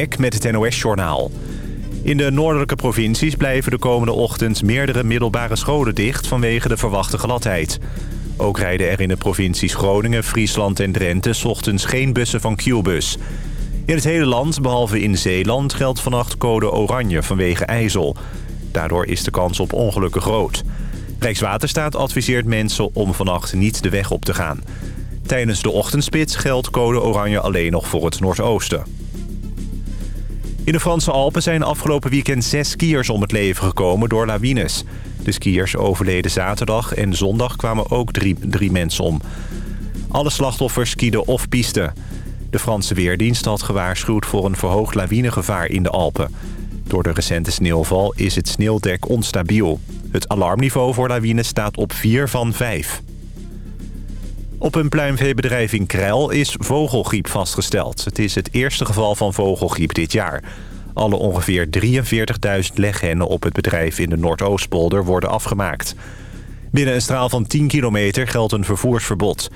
Met het NOS-journaal. In de noordelijke provincies blijven de komende ochtend meerdere middelbare scholen dicht vanwege de verwachte gladheid. Ook rijden er in de provincies Groningen, Friesland en Drenthe ochtends geen bussen van Qbus. In het hele land, behalve in Zeeland, geldt vannacht code oranje vanwege ijzel. Daardoor is de kans op ongelukken groot. Rijkswaterstaat adviseert mensen om vannacht niet de weg op te gaan. Tijdens de ochtendspits geldt code oranje alleen nog voor het noordoosten. In de Franse Alpen zijn afgelopen weekend zes skiers om het leven gekomen door lawines. De skiers overleden zaterdag en zondag kwamen ook drie, drie mensen om. Alle slachtoffers skieden off-piste. De Franse Weerdienst had gewaarschuwd voor een verhoogd lawinegevaar in de Alpen. Door de recente sneeuwval is het sneeuwdek onstabiel. Het alarmniveau voor lawines staat op 4 van 5. Op een pluimveebedrijf in Krijl is vogelgriep vastgesteld. Het is het eerste geval van vogelgriep dit jaar. Alle ongeveer 43.000 leghennen op het bedrijf in de Noordoostpolder worden afgemaakt. Binnen een straal van 10 kilometer geldt een vervoersverbod.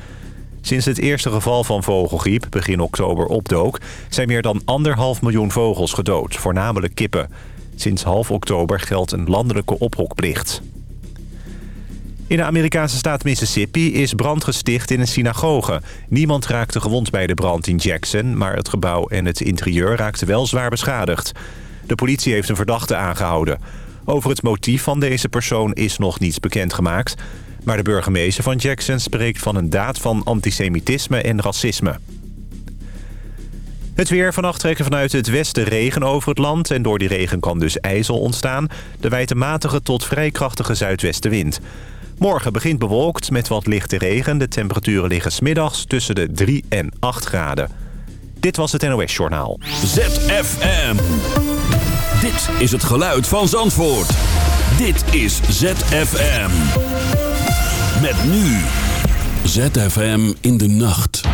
Sinds het eerste geval van vogelgriep begin oktober opdook... zijn meer dan anderhalf miljoen vogels gedood, voornamelijk kippen. Sinds half oktober geldt een landelijke ophokplicht. In de Amerikaanse staat Mississippi is brand gesticht in een synagoge. Niemand raakte gewond bij de brand in Jackson... maar het gebouw en het interieur raakten wel zwaar beschadigd. De politie heeft een verdachte aangehouden. Over het motief van deze persoon is nog niets bekendgemaakt... maar de burgemeester van Jackson spreekt van een daad van antisemitisme en racisme. Het weer. Vannacht trekken vanuit het westen regen over het land... en door die regen kan dus ijzel ontstaan. De wijte matige tot vrij krachtige zuidwestenwind. Morgen begint bewolkt met wat lichte regen. De temperaturen liggen smiddags tussen de 3 en 8 graden. Dit was het NOS Journaal. ZFM. Dit is het geluid van Zandvoort. Dit is ZFM. Met nu. ZFM in de nacht.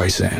Streisand.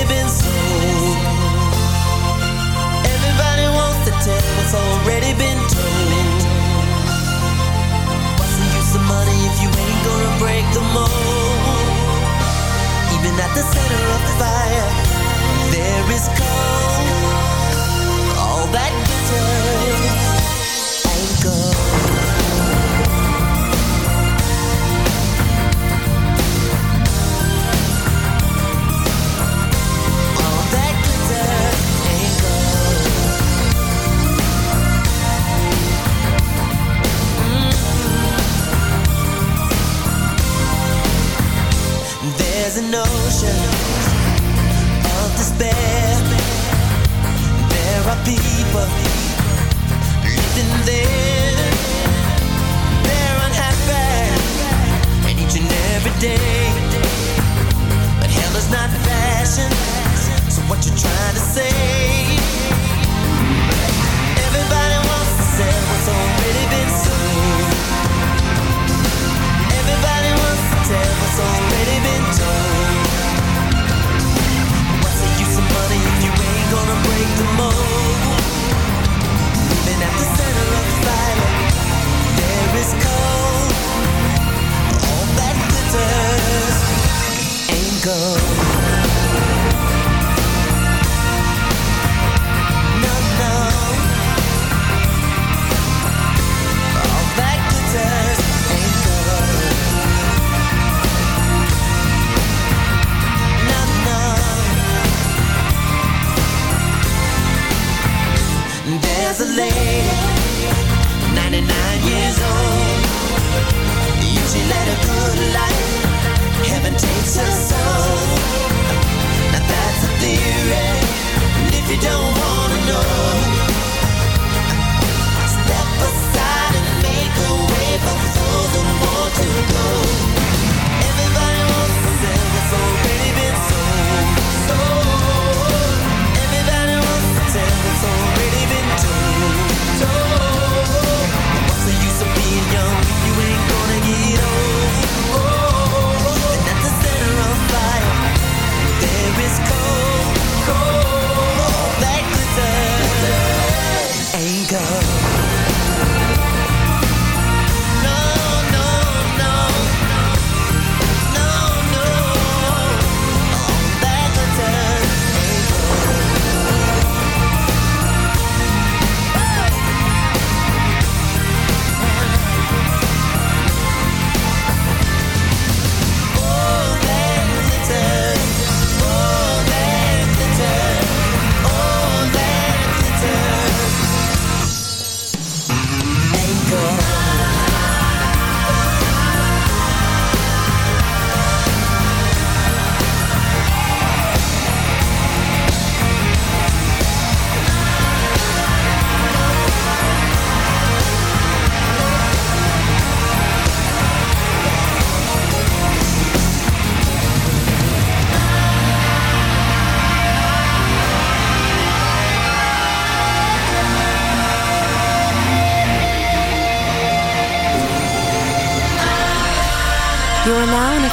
been told. What's the use of money if you ain't gonna break the mold? Even at the center of the fire, there is cold. All that glitters ain't gold. Yeah. go.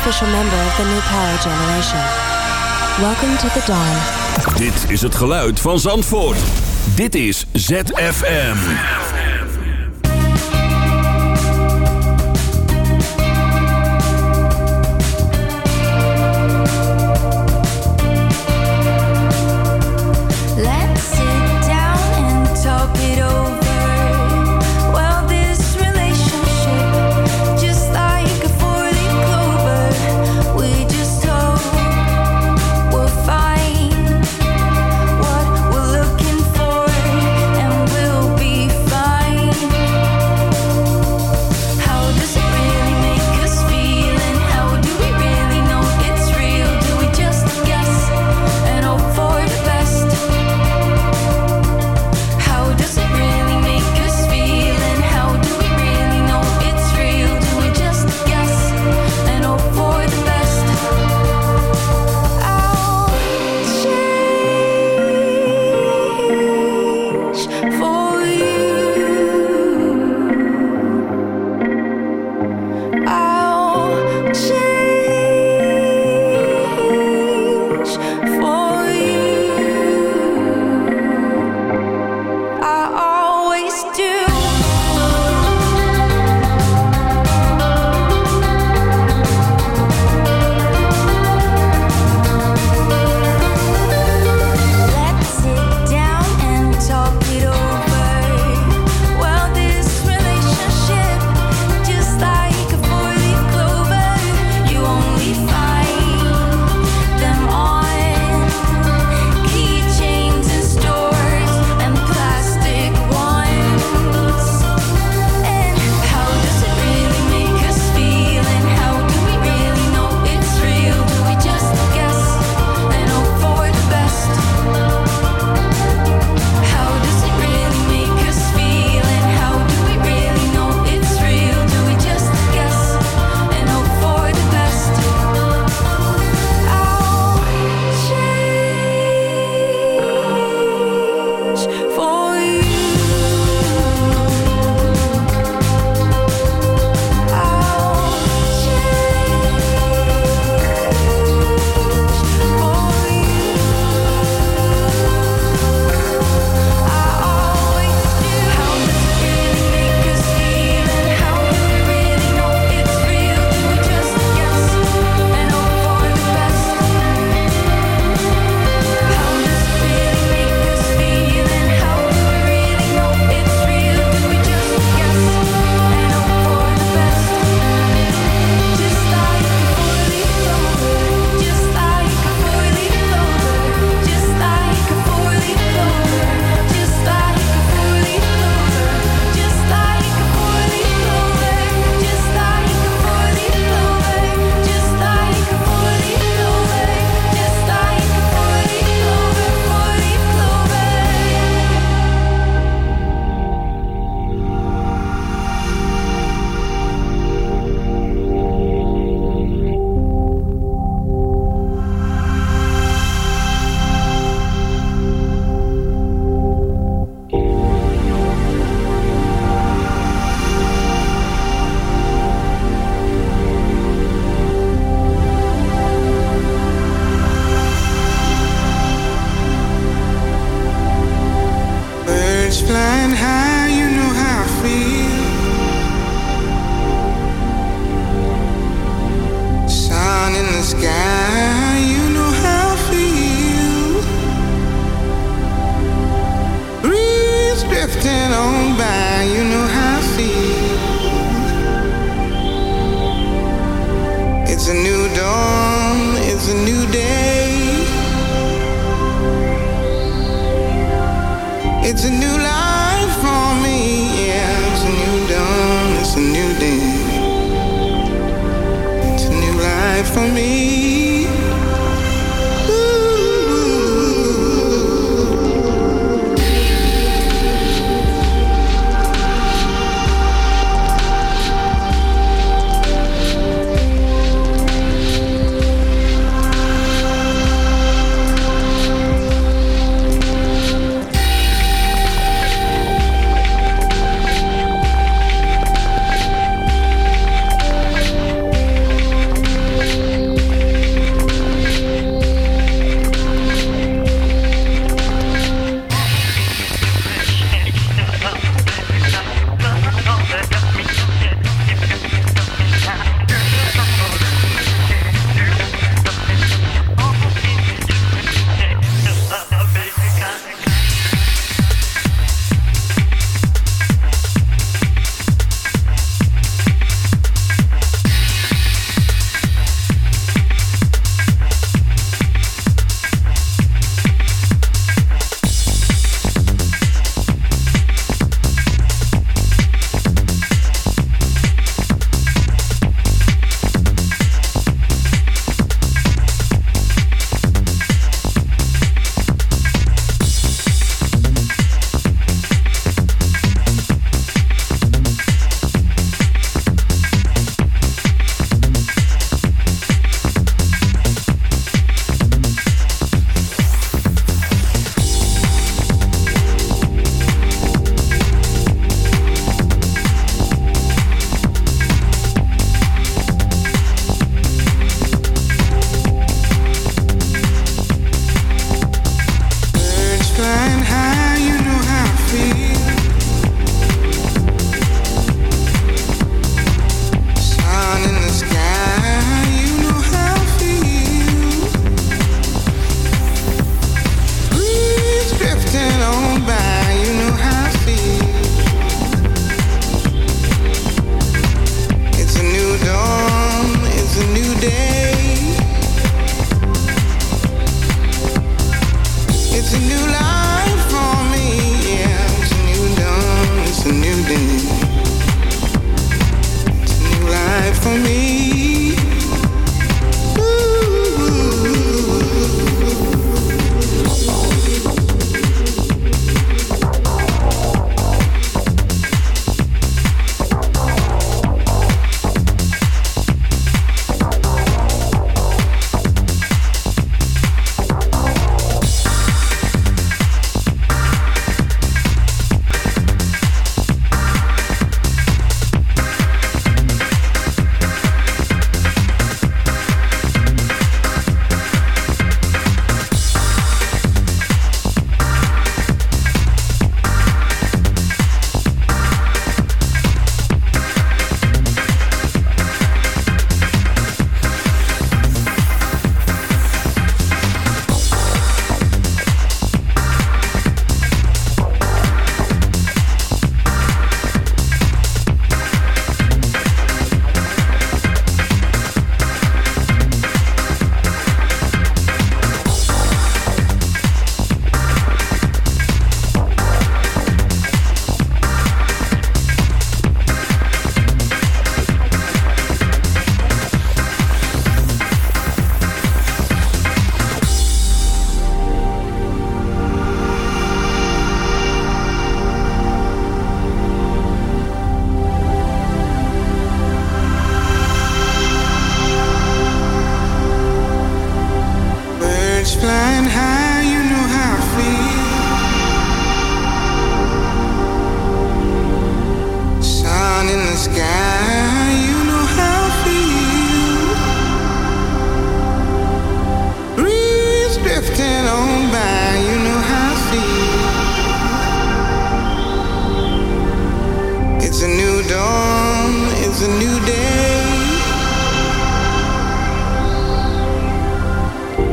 official member of the new power generation. Welcome to the dawn. Dit is het geluid van Zandvoort. Dit is ZFM.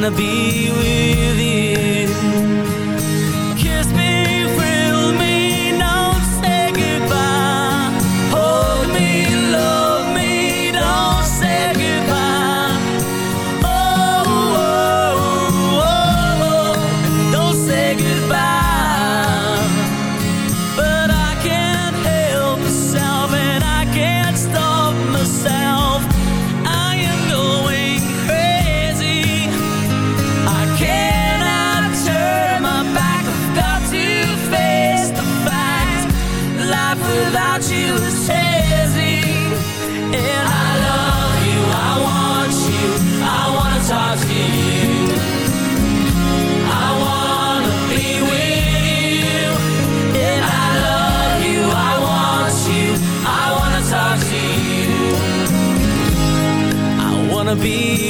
Wanna be with you. Wanna be